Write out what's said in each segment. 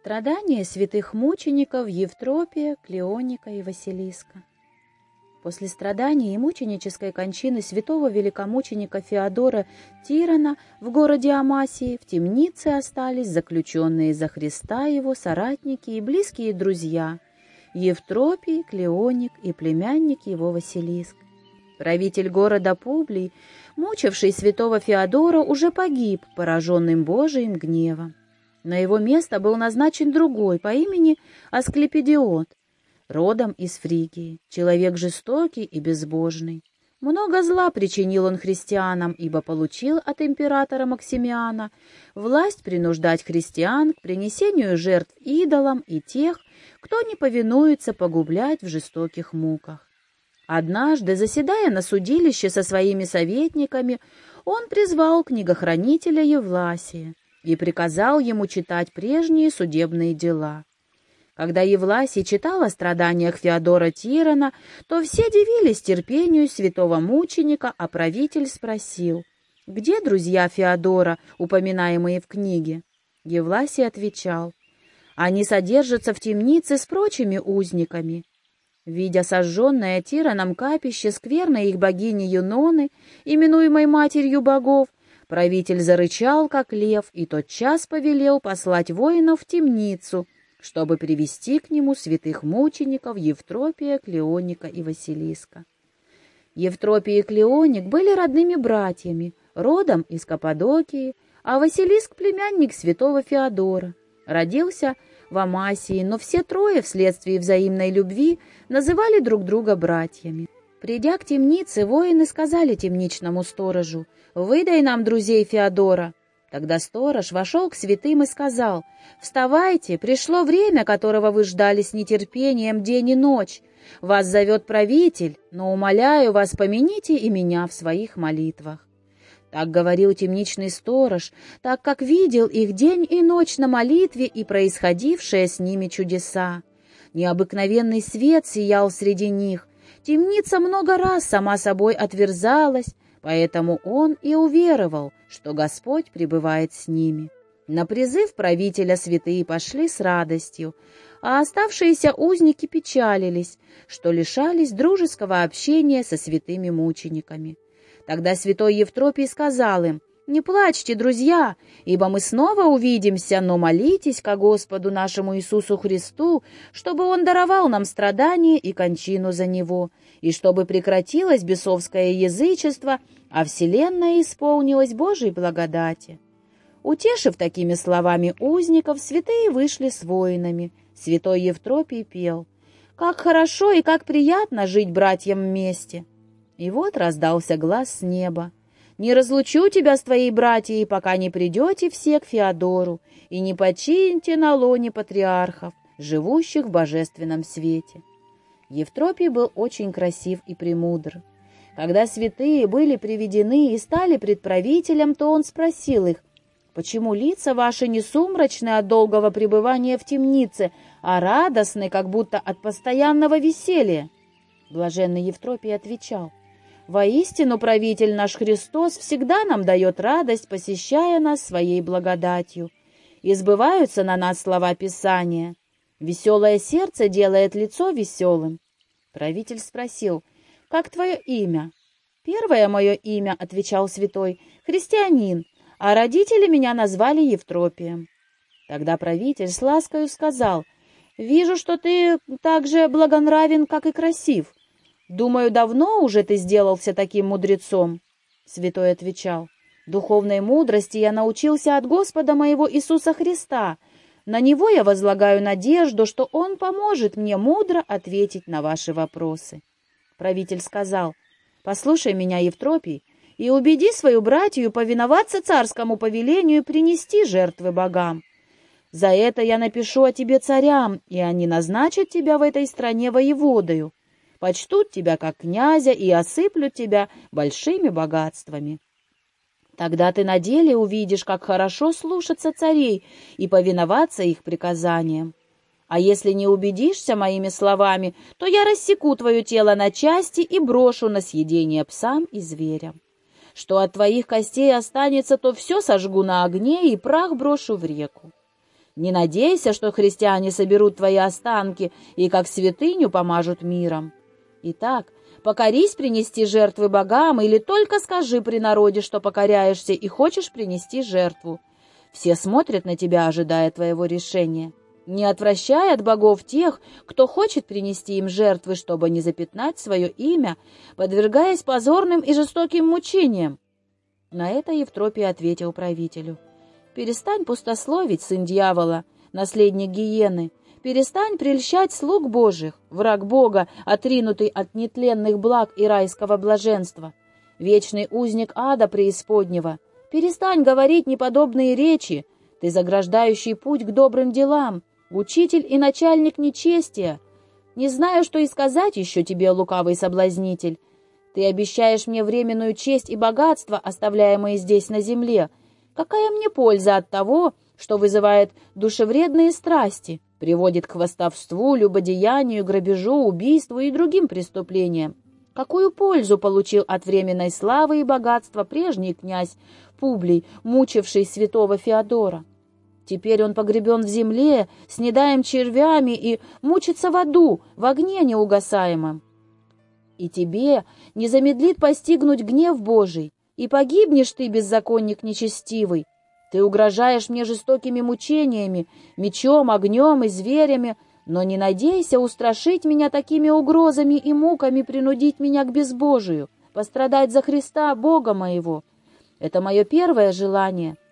Страдания святых мучеников Евтропия, Клеоника и Василиска. После страданий и мученической кончины святого великомученика Феодора Тирана в городе Амасии в темнице остались заключенные за Христа его соратники и близкие друзья Евтропий, Клеоник и племянник его Василиск. Правитель города Публий, мучивший святого Феодора, уже погиб, пораженным Божиим гневом. На его место был назначен другой по имени Асклепидиот, родом из Фригии, человек жестокий и безбожный. Много зла причинил он христианам, ибо получил от императора Максимиана власть принуждать христиан к принесению жертв идолам и тех, кто не повинуется погублять в жестоких муках. Однажды, заседая на судилище со своими советниками, он призвал книгохранителя Евласия и приказал ему читать прежние судебные дела. Когда Евласий читал о страданиях Феодора Тирана, то все дивились терпению святого мученика, а правитель спросил, «Где друзья Феодора, упоминаемые в книге?» Евласий отвечал, «Они содержатся в темнице с прочими узниками». Видя сожженное Тираном капище скверной их богини Юноны, именуемой Матерью богов, Правитель зарычал, как лев, и тотчас повелел послать воинов в темницу, чтобы привести к нему святых мучеников Евтропия, Клеоника и Василиска. Евтропий и Клеоник были родными братьями, родом из Каппадокии, а Василиск — племянник святого Феодора. Родился в Амасии, но все трое вследствие взаимной любви называли друг друга братьями. Придя к темнице, воины сказали темничному сторожу, «Выдай нам друзей Феодора». Тогда сторож вошел к святым и сказал, «Вставайте, пришло время, которого вы ждали с нетерпением день и ночь. Вас зовет правитель, но, умоляю вас, помяните и меня в своих молитвах». Так говорил темничный сторож, так как видел их день и ночь на молитве и происходившее с ними чудеса. Необыкновенный свет сиял среди них, Темница много раз сама собой отверзалась, поэтому он и уверовал, что Господь пребывает с ними. На призыв правителя святые пошли с радостью, а оставшиеся узники печалились, что лишались дружеского общения со святыми мучениками. Тогда святой Евтропий сказал им, «Не плачьте, друзья, ибо мы снова увидимся, но молитесь ко Господу нашему Иисусу Христу, чтобы Он даровал нам страдания и кончину за Него, и чтобы прекратилось бесовское язычество, а вселенная исполнилась Божией благодати». Утешив такими словами узников, святые вышли с воинами. Святой Евтропий пел «Как хорошо и как приятно жить братьям вместе!» И вот раздался глаз с неба. Не разлучу тебя с твоей братьей, пока не придете все к Феодору и не почините на лоне патриархов, живущих в божественном свете». Евтропий был очень красив и премудр. Когда святые были приведены и стали предправителем, то он спросил их, «Почему лица ваши не сумрачны от долгого пребывания в темнице, а радостны, как будто от постоянного веселья?» Блаженный Евтропий отвечал, Воистину, правитель наш Христос всегда нам дает радость, посещая нас своей благодатью. И сбываются на нас слова Писания. Веселое сердце делает лицо веселым. Правитель спросил, «Как твое имя?» «Первое мое имя», — отвечал святой, — «христианин, а родители меня назвали Евтропием». Тогда правитель с ласкою сказал, «Вижу, что ты так же благонравен, как и красив. «Думаю, давно уже ты сделался таким мудрецом?» Святой отвечал, «Духовной мудрости я научился от Господа моего Иисуса Христа. На Него я возлагаю надежду, что Он поможет мне мудро ответить на ваши вопросы». Правитель сказал, «Послушай меня, Евтропий, и убеди свою братью повиноваться царскому повелению и принести жертвы богам. За это я напишу о тебе царям, и они назначат тебя в этой стране воеводою почтут тебя как князя и осыплют тебя большими богатствами. Тогда ты на деле увидишь, как хорошо слушаться царей и повиноваться их приказаниям. А если не убедишься моими словами, то я рассеку твое тело на части и брошу на съедение псам и зверям. Что от твоих костей останется, то все сожгу на огне и прах брошу в реку. Не надейся, что христиане соберут твои останки и как святыню помажут миром. Итак, покорись принести жертвы богам или только скажи при народе, что покоряешься и хочешь принести жертву. Все смотрят на тебя, ожидая твоего решения. Не отвращай от богов тех, кто хочет принести им жертвы, чтобы не запятнать свое имя, подвергаясь позорным и жестоким мучениям. На это Евтропий ответил правителю. «Перестань пустословить, сын дьявола, наследник гиены, перестань прельщать слуг Божьих, враг Бога, отринутый от нетленных благ и райского блаженства, вечный узник ада преисподнего, перестань говорить неподобные речи, ты заграждающий путь к добрым делам, учитель и начальник нечестия. Не знаю, что и сказать еще тебе, лукавый соблазнитель. Ты обещаешь мне временную честь и богатство, оставляемые здесь на земле. Какая мне польза от того, что вызывает душевредные страсти, приводит к хвастовству, любодеянию, грабежу, убийству и другим преступлениям? Какую пользу получил от временной славы и богатства прежний князь Публий, мучивший святого Феодора? Теперь он погребен в земле, с недаем червями и мучится в аду, в огне неугасаемом. И тебе не замедлит постигнуть гнев Божий, и погибнешь ты, беззаконник нечестивый. Ты угрожаешь мне жестокими мучениями, мечом, огнем и зверями, но не надейся устрашить меня такими угрозами и муками, принудить меня к безбожию, пострадать за Христа, Бога моего. Это мое первое желание —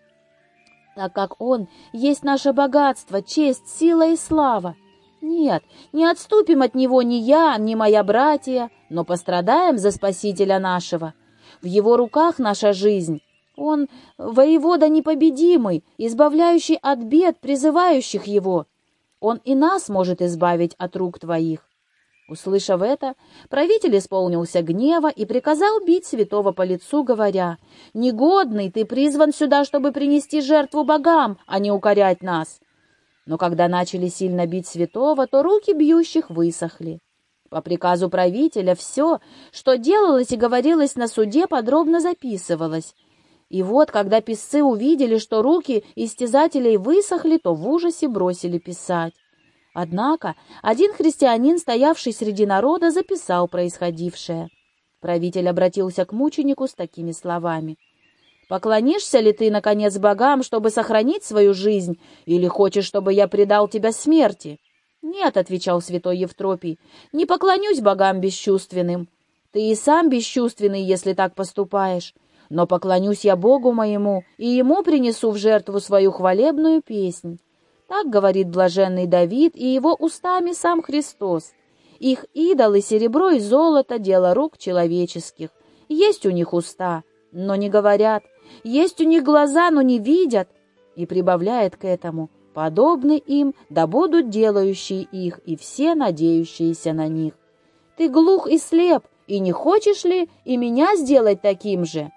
так как Он есть наше богатство, честь, сила и слава. Нет, не отступим от Него ни я, ни моя братья, но пострадаем за Спасителя нашего. В Его руках наша жизнь. Он воевода непобедимый, избавляющий от бед, призывающих Его. Он и нас может избавить от рук Твоих. Услышав это, правитель исполнился гнева и приказал бить святого по лицу, говоря, «Негодный, ты призван сюда, чтобы принести жертву богам, а не укорять нас». Но когда начали сильно бить святого, то руки бьющих высохли. По приказу правителя все, что делалось и говорилось на суде, подробно записывалось. И вот, когда писцы увидели, что руки истязателей высохли, то в ужасе бросили писать. Однако один христианин, стоявший среди народа, записал происходившее. Правитель обратился к мученику с такими словами. «Поклонишься ли ты, наконец, богам, чтобы сохранить свою жизнь, или хочешь, чтобы я предал тебя смерти?» «Нет», — отвечал святой Евтропий, — «не поклонюсь богам бесчувственным. Ты и сам бесчувственный, если так поступаешь. Но поклонюсь я Богу моему, и ему принесу в жертву свою хвалебную песнь. Так говорит блаженный Давид и его устами сам Христос. Их идолы серебро и золото — дело рук человеческих. Есть у них уста, но не говорят. Есть у них глаза, но не видят. И прибавляет к этому. Подобны им, да будут делающие их, и все надеющиеся на них. Ты глух и слеп, и не хочешь ли и меня сделать таким же?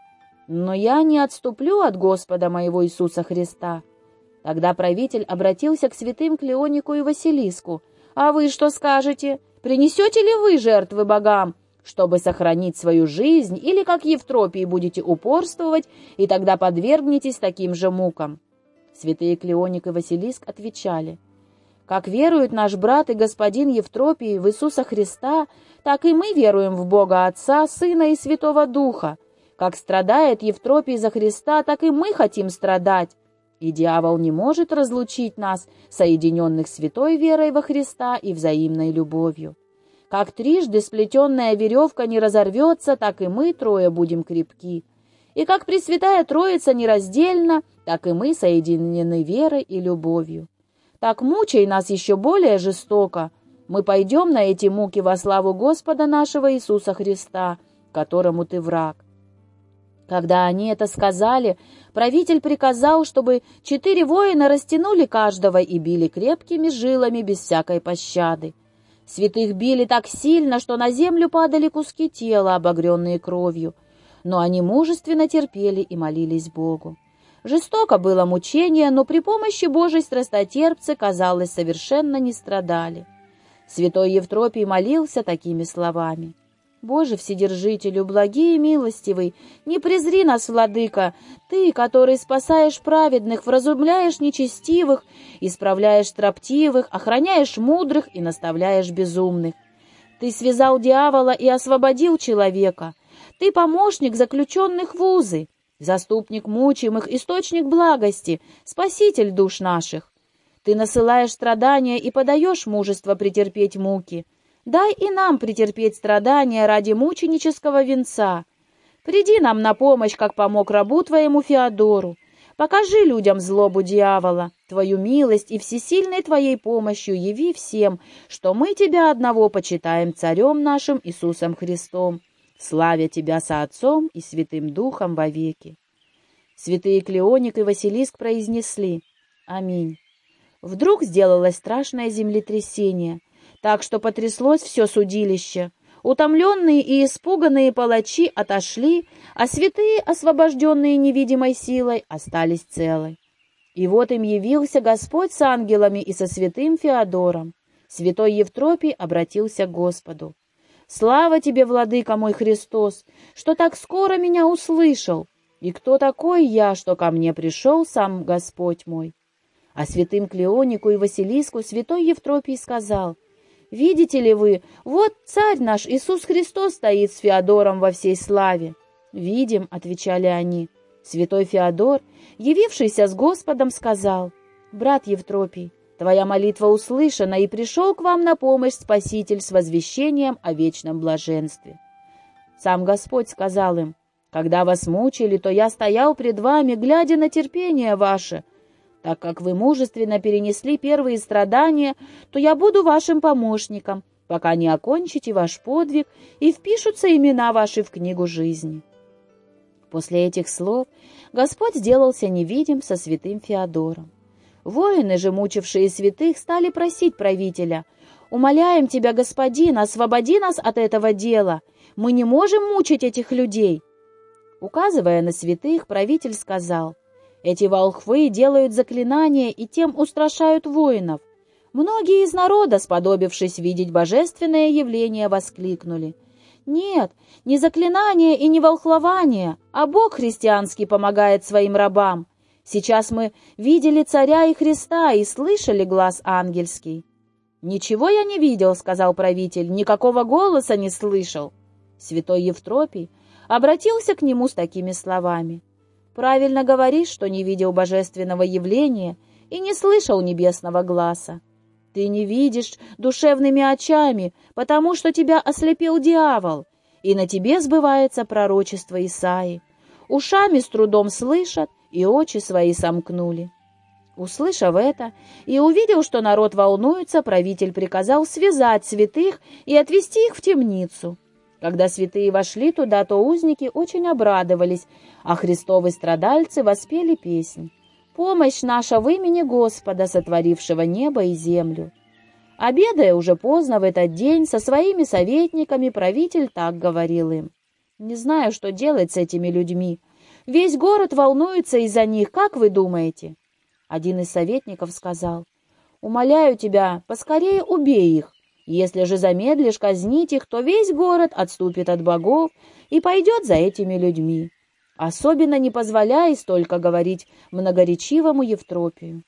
Но я не отступлю от Господа моего Иисуса Христа. Тогда правитель обратился к святым Клеонику и Василиску. «А вы что скажете? Принесете ли вы жертвы богам, чтобы сохранить свою жизнь, или, как Евтропии, будете упорствовать, и тогда подвергнетесь таким же мукам?» Святые Клеоник и Василиск отвечали. «Как верует наш брат и господин Евтропий в Иисуса Христа, так и мы веруем в Бога Отца, Сына и Святого Духа. Как страдает Евтропий за Христа, так и мы хотим страдать. И дьявол не может разлучить нас, соединенных святой верой во Христа и взаимной любовью. Как трижды сплетенная веревка не разорвется, так и мы трое будем крепки. И как Пресвятая Троица нераздельна, так и мы соединены верой и любовью. Так мучай нас еще более жестоко. Мы пойдем на эти муки во славу Господа нашего Иисуса Христа, которому ты враг. Когда они это сказали, правитель приказал, чтобы четыре воина растянули каждого и били крепкими жилами без всякой пощады. Святых били так сильно, что на землю падали куски тела, обогренные кровью, но они мужественно терпели и молились Богу. Жестоко было мучение, но при помощи Божьей страстотерпцы, казалось, совершенно не страдали. Святой Евтропий молился такими словами. Боже Вседержителю, благий и милостивый, не презри нас, Владыка, Ты, который спасаешь праведных, вразумляешь нечестивых, исправляешь строптивых, охраняешь мудрых и наставляешь безумных. Ты связал дьявола и освободил человека. Ты помощник заключенных в узы, заступник мучимых, источник благости, спаситель душ наших. Ты насылаешь страдания и подаешь мужество претерпеть муки. Дай и нам претерпеть страдания ради мученического венца. Приди нам на помощь, как помог рабу твоему Феодору. Покажи людям злобу дьявола, твою милость и всесильной твоей помощью яви всем, что мы тебя одного почитаем царем нашим Иисусом Христом, славя тебя со Отцом и Святым Духом вовеки. Святые Клеоник и Василиск произнесли «Аминь». Вдруг сделалось страшное землетрясение — так что потряслось все судилище. Утомленные и испуганные палачи отошли, а святые, освобожденные невидимой силой, остались целы. И вот им явился Господь с ангелами и со святым Феодором. Святой Евтропий обратился к Господу. «Слава тебе, Владыка мой Христос, что так скоро меня услышал! И кто такой я, что ко мне пришел сам Господь мой?» А святым Клеонику и Василиску святой Евтропий сказал — Видите ли вы, вот царь наш Иисус Христос стоит с Феодором во всей славе. Видим, отвечали они. Святой Феодор, явившийся с Господом, сказал, «Брат Евтропий, твоя молитва услышана, и пришел к вам на помощь Спаситель с возвещением о вечном блаженстве». Сам Господь сказал им, «Когда вас мучили, то я стоял пред вами, глядя на терпение ваше, так как вы мужественно перенесли первые страдания, то я буду вашим помощником, пока не окончите ваш подвиг и впишутся имена ваши в книгу жизни». После этих слов Господь сделался невидим со святым Феодором. Воины же, мучившие святых, стали просить правителя, «Умоляем тебя, господин, освободи нас от этого дела. Мы не можем мучить этих людей». Указывая на святых, правитель сказал, эти волхвы делают заклинания и тем устрашают воинов. Многие из народа, сподобившись видеть божественное явление, воскликнули. «Нет, не заклинание и не волхлование, а Бог христианский помогает своим рабам. Сейчас мы видели царя и Христа и слышали глаз ангельский». «Ничего я не видел», — сказал правитель, — «никакого голоса не слышал». Святой Евтропий обратился к нему с такими словами. Правильно говоришь, что не видел божественного явления и не слышал небесного глаза. Ты не видишь душевными очами, потому что тебя ослепил дьявол, и на тебе сбывается пророчество Исаи. Ушами с трудом слышат, и очи свои сомкнули. Услышав это и увидел, что народ волнуется, правитель приказал связать святых и отвести их в темницу. Когда святые вошли туда, то узники очень обрадовались, а христовы страдальцы воспели песнь. «Помощь наша в имени Господа, сотворившего небо и землю». Обедая уже поздно в этот день, со своими советниками правитель так говорил им. «Не знаю, что делать с этими людьми. Весь город волнуется из-за них, как вы думаете?» Один из советников сказал, «Умоляю тебя, поскорее убей их, если же замедлишь казнить их, то весь город отступит от богов и пойдет за этими людьми. Особенно не позволяй столько говорить многоречивому Евтропию.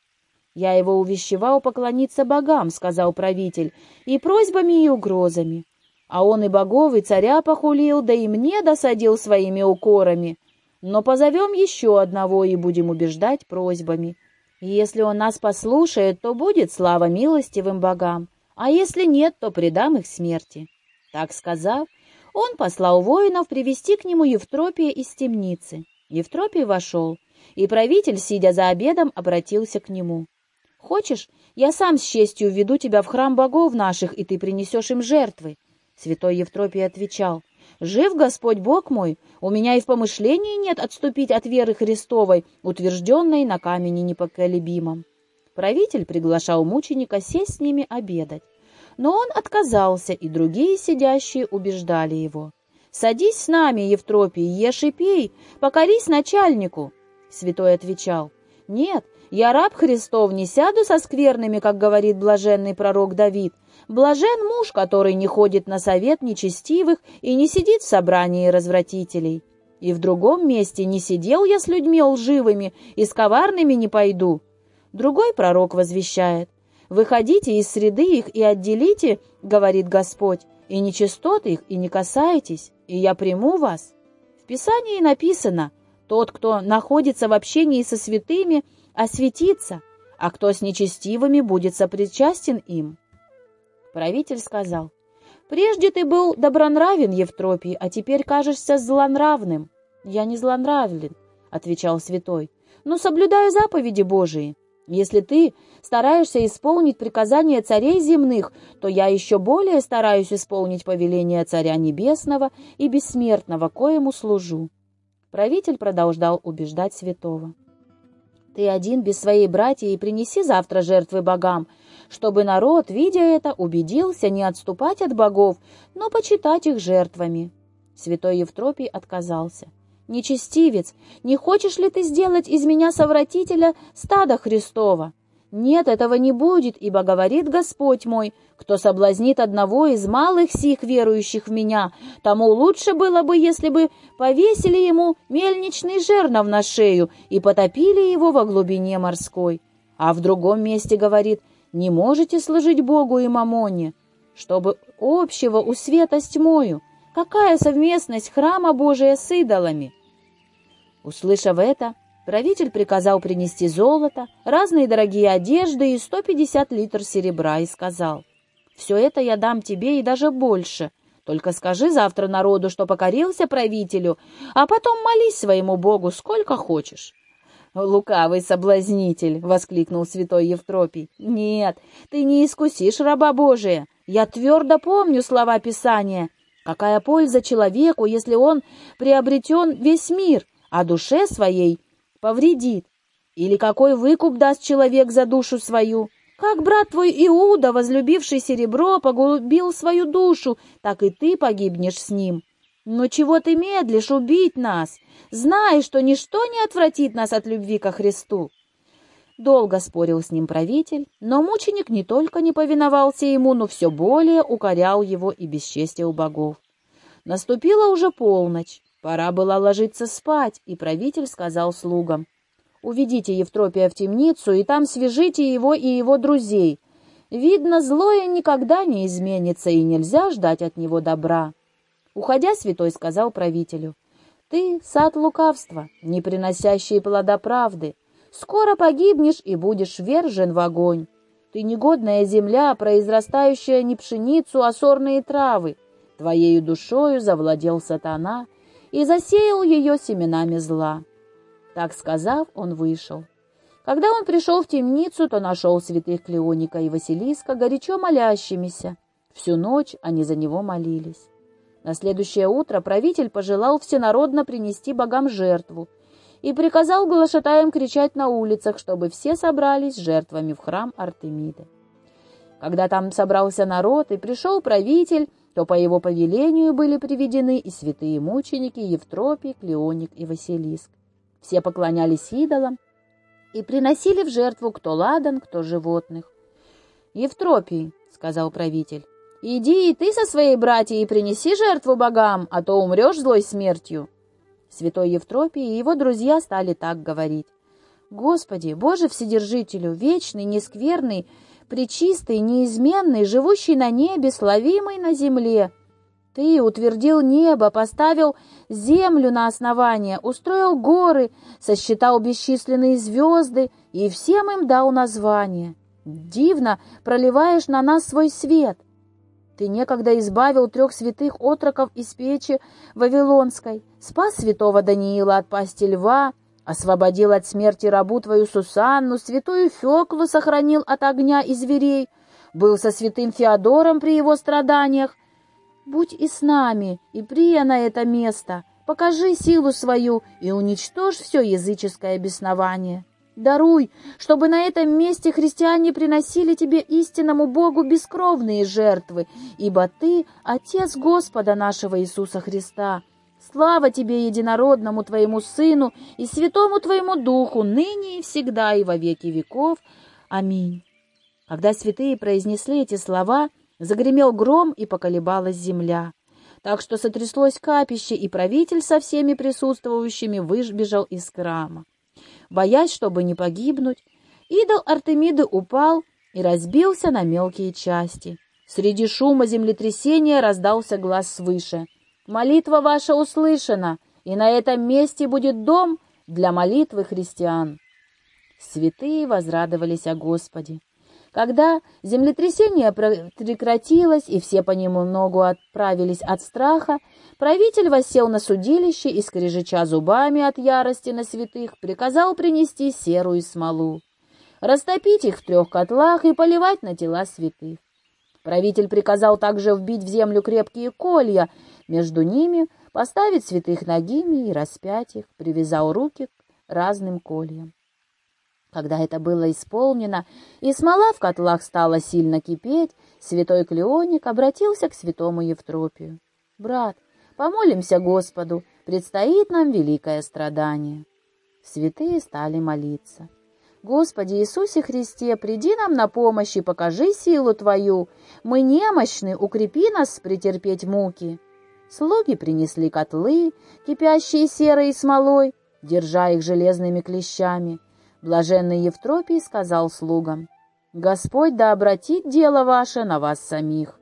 «Я его увещевал поклониться богам», — сказал правитель, — «и просьбами и угрозами. А он и богов, и царя похулил, да и мне досадил своими укорами. Но позовем еще одного и будем убеждать просьбами. И если он нас послушает, то будет слава милостивым богам а если нет, то предам их смерти». Так сказав, он послал воинов привести к нему Евтропия из темницы. Евтропий вошел, и правитель, сидя за обедом, обратился к нему. «Хочешь, я сам с честью введу тебя в храм богов наших, и ты принесешь им жертвы?» Святой Евтропий отвечал, «Жив Господь Бог мой, у меня и в помышлении нет отступить от веры Христовой, утвержденной на камне непоколебимом». Правитель приглашал мученика сесть с ними обедать. Но он отказался, и другие сидящие убеждали его. «Садись с нами, Евтропий, ешь и пей, покорись начальнику!» Святой отвечал, «Нет, Я раб Христов, не сяду со скверными, как говорит блаженный пророк Давид. Блажен муж, который не ходит на совет нечестивых и не сидит в собрании развратителей. И в другом месте не сидел я с людьми лживыми и с коварными не пойду. Другой пророк возвещает. «Выходите из среды их и отделите, — говорит Господь, — и нечистоты их, и не касайтесь, и я приму вас». В Писании написано «Тот, кто находится в общении со святыми, осветится, а кто с нечестивыми будет сопричастен им». Правитель сказал, «Прежде ты был добронравен, Евтропий, а теперь кажешься злонравным». «Я не злонравлен», — отвечал святой, «но соблюдаю заповеди Божии. Если ты стараешься исполнить приказания царей земных, то я еще более стараюсь исполнить повеление Царя Небесного и Бессмертного, коему служу». Правитель продолжал убеждать святого. «Ты один без своей братьи и принеси завтра жертвы богам, чтобы народ, видя это, убедился не отступать от богов, но почитать их жертвами». Святой Евтропий отказался. «Нечестивец, не хочешь ли ты сделать из меня совратителя стада Христова?» «Нет, этого не будет, ибо говорит Господь мой, кто соблазнит одного из малых сих верующих в меня, тому лучше было бы, если бы повесили ему мельничный жернов на шею и потопили его во глубине морской». А в другом месте говорит, не можете служить Богу и мамоне, чтобы общего у света с тьмою, Какая совместность храма Божия с идолами? Услышав это, правитель приказал принести золото, разные дорогие одежды и 150 литров серебра и сказал, «Все это я дам тебе и даже больше, только скажи завтра народу, что покорился правителю, а потом молись своему Богу сколько хочешь». «Лукавый соблазнитель!» — воскликнул святой Евтропий. «Нет, ты не искусишь раба Божия. Я твердо помню слова Писания. Какая польза человеку, если он приобретен весь мир, а душе своей повредит? Или какой выкуп даст человек за душу свою? Как брат твой Иуда, возлюбивший серебро, погубил свою душу, так и ты погибнешь с ним. Но чего ты медлишь убить нас? Знай, что ничто не отвратит нас от любви ко Христу. Долго спорил с ним правитель, но мученик не только не повиновался ему, но все более укорял его и бесчестие у богов. Наступила уже полночь, пора было ложиться спать, и правитель сказал слугам, «Уведите Евтропия в темницу, и там свяжите его и его друзей. Видно, злое никогда не изменится, и нельзя ждать от него добра». Уходя, святой сказал правителю, «Ты — сад лукавства, не приносящий плода правды, Скоро погибнешь и будешь вержен в огонь. Ты негодная земля, произрастающая не пшеницу, а сорные травы. Твоею душою завладел сатана и засеял ее семенами зла. Так сказав, он вышел. Когда он пришел в темницу, то нашел святых Клеоника и Василиска горячо молящимися. Всю ночь они за него молились. На следующее утро правитель пожелал всенародно принести богам жертву, и приказал глашатаям кричать на улицах, чтобы все собрались жертвами в храм Артемиды. Когда там собрался народ и пришел правитель, то по его повелению были приведены и святые мученики Евтропий, Клеоник и Василиск. Все поклонялись идолам и приносили в жертву кто ладан, кто животных. «Евтропий», — сказал правитель, — «иди и ты со своей братьей принеси жертву богам, а то умрешь злой смертью». Святой Евтропий и его друзья стали так говорить. «Господи, Боже Вседержителю, вечный, нескверный, пречистый, неизменный, живущий на небе, славимый на земле, ты утвердил небо, поставил землю на основание, устроил горы, сосчитал бесчисленные звезды и всем им дал название. Дивно проливаешь на нас свой свет. Ты некогда избавил трех святых отроков из печи Вавилонской, спас святого Даниила от пасти льва, освободил от смерти рабу твою Сусанну, святую Феклу сохранил от огня и зверей, был со святым Феодором при его страданиях. Будь и с нами, и прия на это место, покажи силу свою и уничтожь все языческое беснование». Даруй, чтобы на этом месте христиане приносили тебе истинному Богу бескровные жертвы, ибо Ты — Отец Господа нашего Иисуса Христа. Слава тебе, единородному твоему Сыну и святому твоему Духу, ныне и всегда и во веки веков. Аминь. Когда святые произнесли эти слова, загремел гром и поколебалась земля. Так что сотряслось капище, и правитель со всеми присутствующими выбежал из храма. Боясь, чтобы не погибнуть, идол Артемиды упал и разбился на мелкие части. Среди шума землетрясения раздался глаз свыше. «Молитва ваша услышана, и на этом месте будет дом для молитвы христиан». Святые возрадовались о Господе. Когда землетрясение прекратилось и все понемногу отправились от страха, правитель воссел на судилище и, скрежеча зубами от ярости на святых, приказал принести серую смолу, растопить их в трех котлах и поливать на тела святых. Правитель приказал также вбить в землю крепкие колья, между ними поставить святых ногими и распять их, привязал руки к разным кольям. Когда это было исполнено, и смола в котлах стала сильно кипеть, святой Клеоник обратился к святому Евтропию. «Брат, помолимся Господу, предстоит нам великое страдание». Святые стали молиться. Господи Иисусе Христе, приди нам на помощь и покажи силу Твою. Мы немощны, укрепи нас претерпеть муки. Слуги принесли котлы, кипящие серой смолой, держа их железными клещами. Блаженный Евтропий сказал слугам, «Господь да обратит дело ваше на вас самих».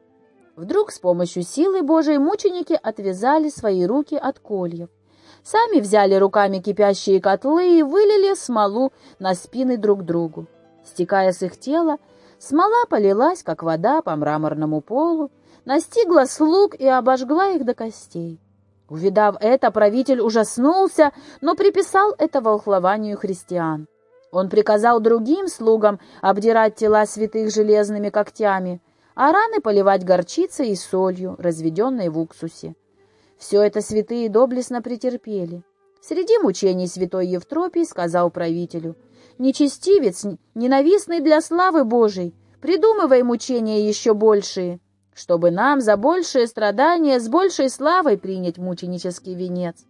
Вдруг с помощью силы Божией мученики отвязали свои руки от кольев. Сами взяли руками кипящие котлы и вылили смолу на спины друг другу. Стекая с их тела, смола полилась, как вода по мраморному полу, настигла слуг и обожгла их до костей. Увидав это, правитель ужаснулся, но приписал это волхлованию христиан. Он приказал другим слугам обдирать тела святых железными когтями, а раны поливать горчицей и солью, разведенной в уксусе. Все это святые доблестно претерпели. Среди мучений святой Евтропий сказал правителю, «Нечестивец, ненавистный для славы Божией, придумывай мучения еще большие, чтобы нам за большее страдание с большей славой принять мученический венец».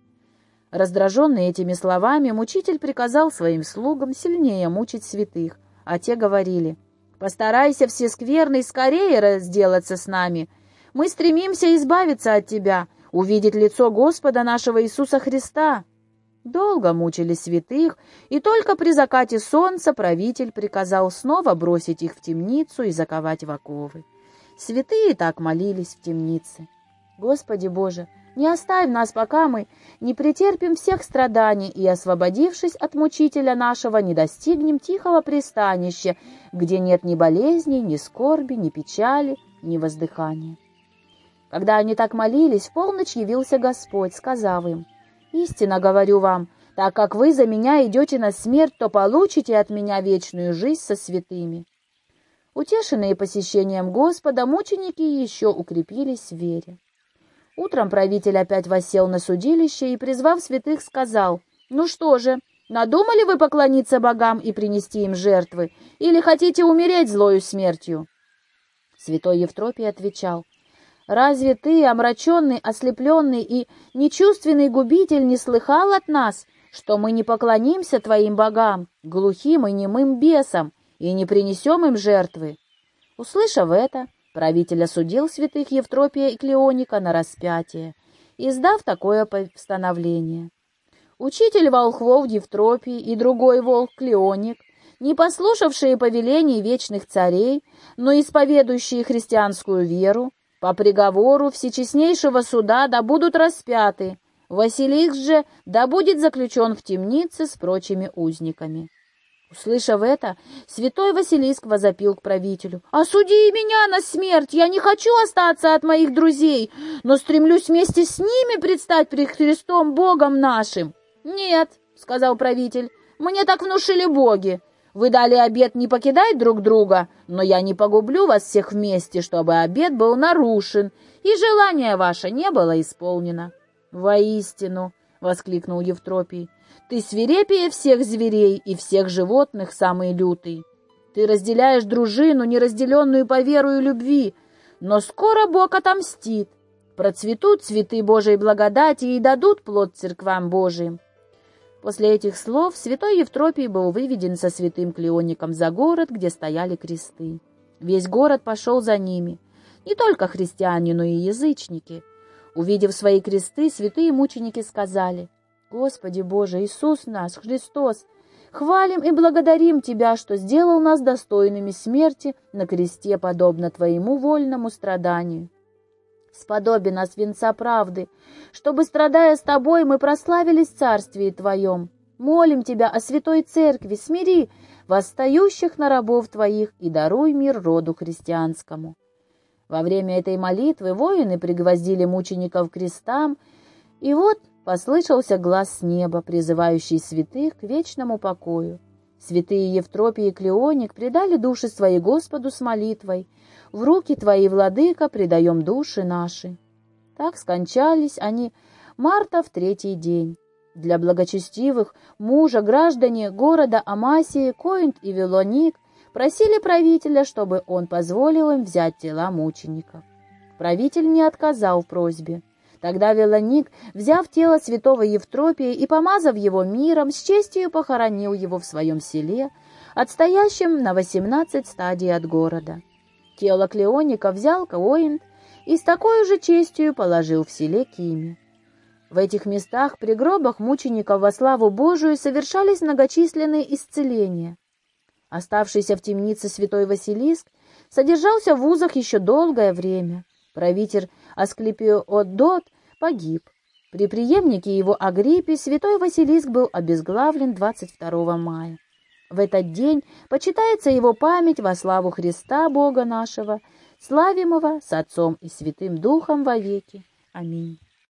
Раздраженный этими словами, мучитель приказал своим слугам сильнее мучить святых, а те говорили, «Постарайся, все скверный, скорее разделаться с нами. Мы стремимся избавиться от тебя, увидеть лицо Господа нашего Иисуса Христа. Долго мучили святых, и только при закате солнца правитель приказал снова бросить их в темницу и заковать в оковы. Святые так молились в темнице. Господи Боже, не оставь нас, пока мы не претерпим всех страданий и, освободившись от мучителя нашего, не достигнем тихого пристанища, где нет ни болезней, ни скорби, ни печали, ни воздыхания. Когда они так молились, в полночь явился Господь, сказав им, «Истинно говорю вам, так как вы за меня идете на смерть, то получите от меня вечную жизнь со святыми». Утешенные посещением Господа, мученики еще укрепились в вере. Утром правитель опять восел на судилище и, призвав святых, сказал, «Ну что же, надумали вы поклониться богам и принести им жертвы, или хотите умереть злою смертью?» Святой Евтропий отвечал, Разве ты, омраченный, ослепленный и нечувственный губитель, не слыхал от нас, что мы не поклонимся твоим богам, глухим и немым бесам, и не принесем им жертвы?» Услышав это, правитель осудил святых Евтропия и Клеоника на распятие, издав такое постановление. Учитель волхвов Евтропий и другой волк Клеоник, не послушавшие повелений вечных царей, но исповедующие христианскую веру, по приговору всечестнейшего суда да будут распяты, Василиск же да будет заключен в темнице с прочими узниками. Услышав это, святой Василиск возопил к правителю. «Осуди меня на смерть! Я не хочу остаться от моих друзей, но стремлюсь вместе с ними предстать пред Христом Богом нашим!» «Нет», — сказал правитель, — «мне так внушили боги. Вы дали обет не покидать друг друга, но я не погублю вас всех вместе, чтобы обет был нарушен, и желание ваше не было исполнено». «Воистину!» — воскликнул Евтропий. «Ты свирепее всех зверей и всех животных самый лютый. Ты разделяешь дружину, неразделенную по веру и любви, но скоро Бог отомстит. процветут цветы Божией благодати и дадут плод церквам Божиим. После этих слов святой Евтропий был выведен со святым Клеоником за город, где стояли кресты. Весь город пошел за ними, не только христиане, но и язычники. Увидев свои кресты, святые мученики сказали, «Господи Боже, Иисус наш, Христос, хвалим и благодарим Тебя, что сделал нас достойными смерти на кресте, подобно Твоему вольному страданию. Сподоби нас венца правды, чтобы, страдая с Тобой, мы прославились в Царствии Твоем. Молим Тебя о Святой Церкви, смири восстающих на рабов Твоих и даруй мир роду христианскому». Во время этой молитвы воины пригвоздили мучеников к крестам, и вот послышался глаз с неба, призывающий святых к вечному покою. Святые Евтропий и Клеоник предали души свои Господу с молитвой. В руки Твои, Владыка, предаем души наши. Так скончались они марта в третий день. Для благочестивых мужа граждане города Амасии, Коинт и Вилоник просили правителя, чтобы он позволил им взять тела мучеников. Правитель не отказал в просьбе. Тогда Велоник, взяв тело святого Евтропия и помазав его миром, с честью похоронил его в своем селе, отстоящем на восемнадцать стадий от города. Тело Клеоника взял Каоинт и с такой же честью положил в селе Кими. В этих местах при гробах мучеников во славу Божию совершались многочисленные исцеления. Оставшийся в темнице святой Василиск содержался в узах еще долгое время. Правитель Асклепиодот погиб. При преемнике его Агриппе святой Василиск был обезглавлен 22 мая. В этот день почитается его память во славу Христа Бога нашего, славимого с Отцом и Святым Духом вовеки. Аминь.